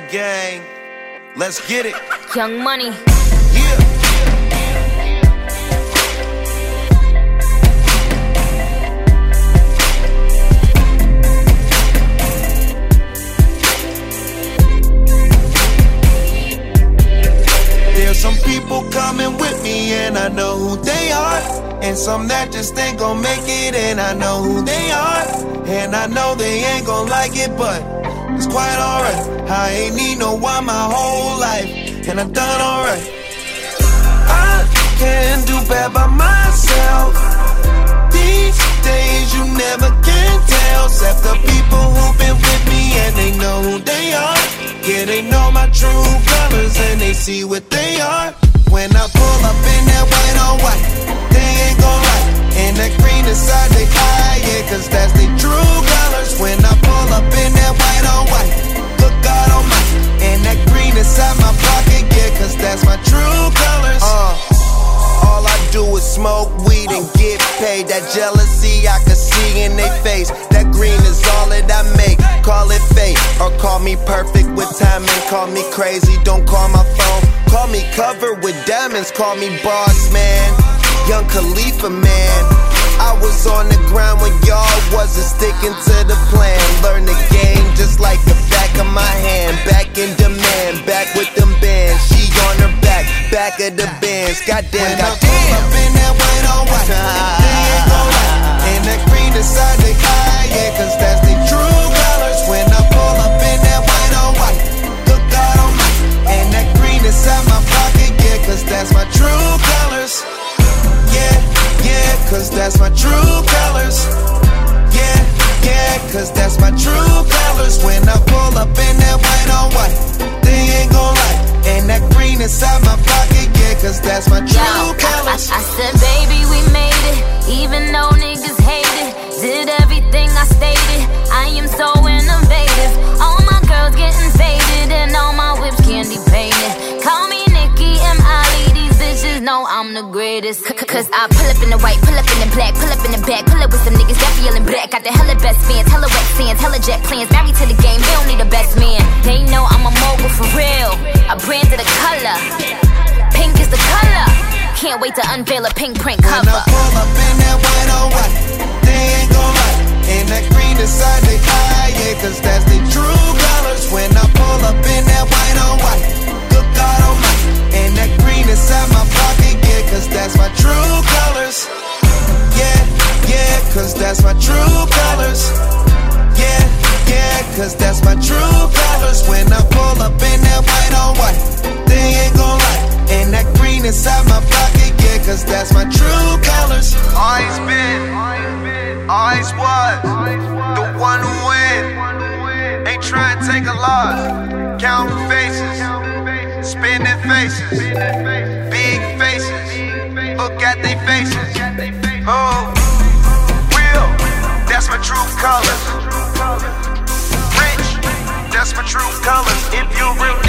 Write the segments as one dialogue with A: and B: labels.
A: gang. Let's get it.
B: Young Money.
A: Yeah. There's some people coming with me and I know who they are. And some that just ain't gonna make it and I know who they are. And I know they ain't gonna like it, but it's quite alright. I ain't need no one my whole life, and I've done alright. I can do bad by myself. These days you never can tell, except the people who've been with me and they know who they are. Yeah, they know my true colors and they see what they are. When I pull up in that white on white, they ain't gon' lie. And that green inside they eye, yeah, that's my true colors. Uh. All I do is smoke weed and get paid. That jealousy I can see in their face. That green is all that I make. Call it fate or call me perfect with timing. Call me crazy, don't call my phone. Call me covered with diamonds. Call me boss man, young Khalifa man. I was on the ground when y'all wasn't sticking to the plan. Learn the game just like the back of my hand. Back in demand, back with them bands. On her back, back of the bands. Goddamn, goddamn. Up in that white on white, gon' lie. And that green inside the eye, yeah, cause that's the true colors. When I pull up in that white on white, look God on my, and that green inside my pocket, yeah, cause that's my true colors. Yeah, yeah, cause that's my true colors. Yeah, yeah, cause that's my true colors.
B: I'm the greatest. C- Cause I pull up in the white, pull up in the black, pull up in the back, pull up with some niggas that feeling black. Got the hella best fans, hella wet fans, hella jet plans. Married to the game, they don't need a best man. They know I'm a mogul for real. I branded a color. Pink is the color. Can't wait to unveil a pink print
A: When. I pull up in that white on white, they ain't gon' lie. And that green inside the eye, yeah, cause that's the true colors. When I pull cause that's my true colors. Yeah, yeah, cause that's my true colors. When I pull up in that white on white, they ain't gon' lie. And that green inside my pocket, yeah, cause that's my true colors. Always been, always was, the one who win. Ain't trying to take a loss. Counting faces, spinning faces, big faces. Look at they faces. Colors. Rich, that's my true colors. If you a real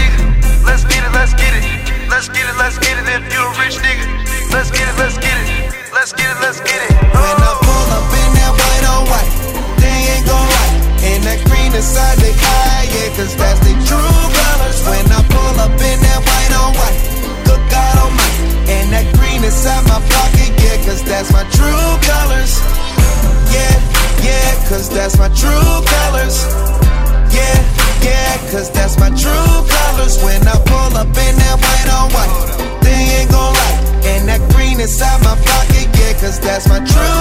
A: cause that's my true colors. Yeah, yeah, cause that's my true colors. When I pull up in that white on white, they ain't gon' lie. And that green inside my pocket, yeah, cause that's my true.